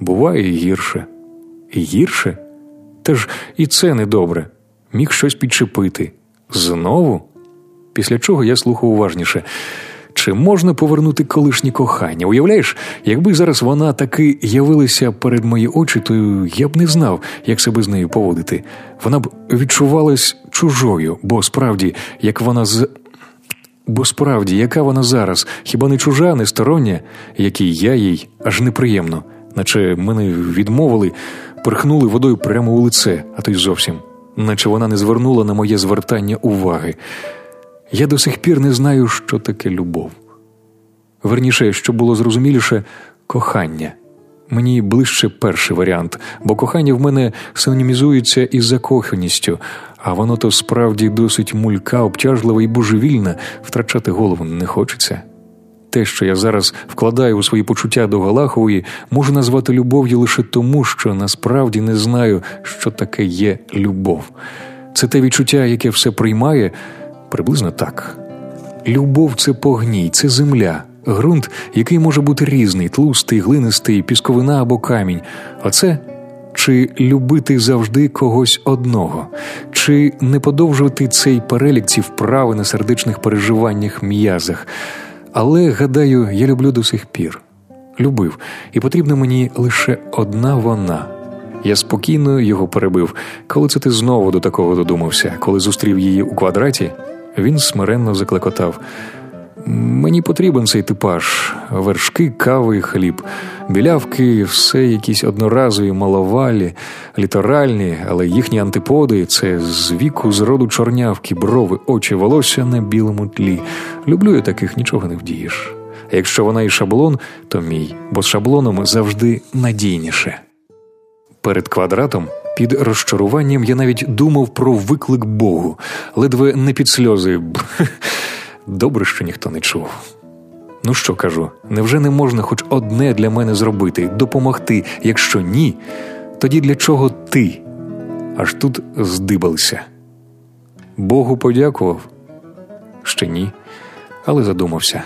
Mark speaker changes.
Speaker 1: Буває і гірше. І гірше? Та ж і це недобре. Міг щось підчепити. Знову? Після чого я слухав уважніше. Чи можна повернути колишнє кохання? Уявляєш, якби зараз вона таки явилася перед мої очі, то я б не знав, як себе з нею поводити. Вона б відчувалась чужою, бо справді, як вона з. Бо справді, яка вона зараз, хіба не чужа, не стороння, який я їй аж неприємно, наче мене відмовили, перхнули водою прямо у лице, а то й зовсім, наче вона не звернула на моє звертання уваги. Я до сих пір не знаю, що таке любов. Верніше, що було зрозуміліше, кохання. Мені ближче перший варіант, бо кохання в мене синонімізується із закоханістю, а воно то справді досить мулька, обтяжлива і божевільна, втрачати голову не хочеться. Те, що я зараз вкладаю у свої почуття до Галахової, можу назвати любов'ю лише тому, що насправді не знаю, що таке є любов. Це те відчуття, яке все приймає, приблизно так. Любов це погній, це земля, ґрунт, який може бути різний, тлустий, глинистий, пісковина або камінь. Оце чи любити завжди когось одного, чи не подовжувати цей перелік ці вправи на сердечних переживаннях м'язах. Але, гадаю, я люблю до сих пір. Любив, і потрібна мені лише одна вона. Я спокійно його перебив. Коли це ти знову до такого додумався, коли зустрів її у квадраті, він смиренно заклекотав. Мені потрібен цей типаж: вершки, кави, хліб, білявки, все якісь одноразові, маловалі, літеральні, але їхні антиподи це з віку з роду чорнявки, брови, очі, волосся на білому тлі. Люблю я таких нічого не вдієш. А якщо вона і шаблон, то мій, бо з шаблоном завжди надійніше. Перед квадратом. Під розчаруванням я навіть думав про виклик Богу, ледве не під сльози. Добре, що ніхто не чув. Ну що кажу, невже не можна хоч одне для мене зробити, допомогти? Якщо ні, тоді для чого ти? Аж тут здибалися. Богу подякував? Ще ні, але задумався.